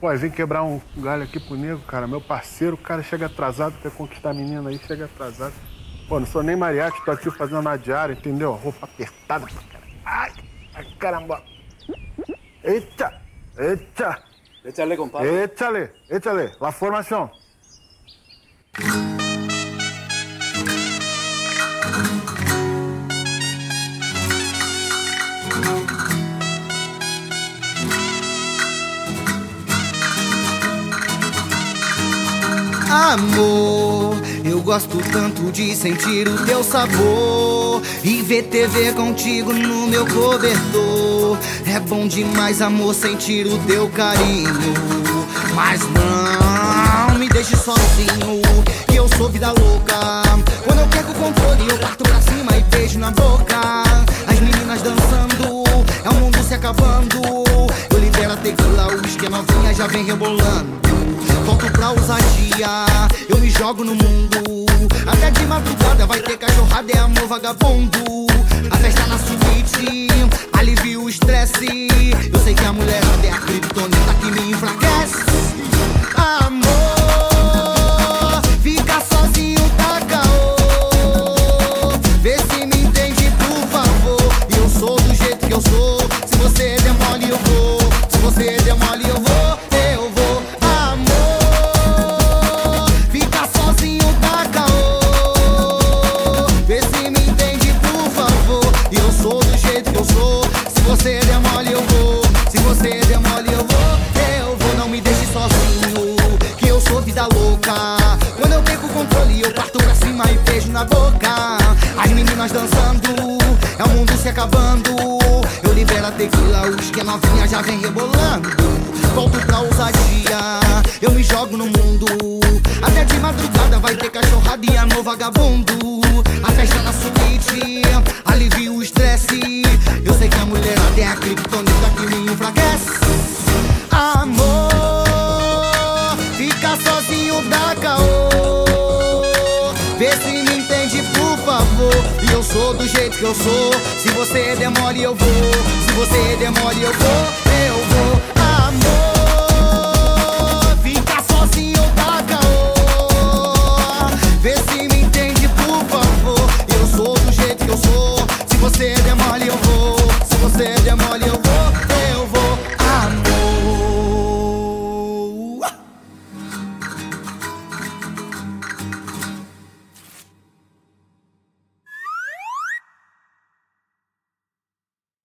Pô, vem quebrar um galho aqui pro nego, cara. Meu parceiro, o cara chega atrasado, quer conquistar a menina aí, chega atrasado. Pô, não sou nem mariachi, tô aqui fazendo na diária, entendeu? Roupa apertada pra caralho. Ai, ai, caramba. Eita, eita. Échale, compadre. Échale, échale. La formación. Amor, eu gosto tanto de sentir o teu sabor e ver TV contigo no meu cobertor. É bom demais, amor, sentir o teu carinho. Mas não me deixe sozinho, que eu sou vida louca. Quando eu perco o controle, eu parto pra cima e beijo na boca. As meninas dançando, é o mundo se acabando. Eu libero a tequila, o uísque novinha já vem rebolando. Volto pra ousadia, eu me jogo no mundo. Até de madrugada vai ter cachorrada, é amor vagabundo. A festa na suíte, alivia o estresse. Eu sei que a mulher é a criptonita Meninas dançando, é o mundo se acabando. Eu libero a tequila, os que novinha já vem rebolando. Volto pra ousadia, eu me jogo no mundo. Até de madrugada vai ter cachorrada e amor vagabundo. A festa na suíte, alivia o estresse. Eu sei que a mulher até a criptonita que me enfraquece. Sou do jeito que eu sou. Se você demole, eu vou. Se você demole, eu vou.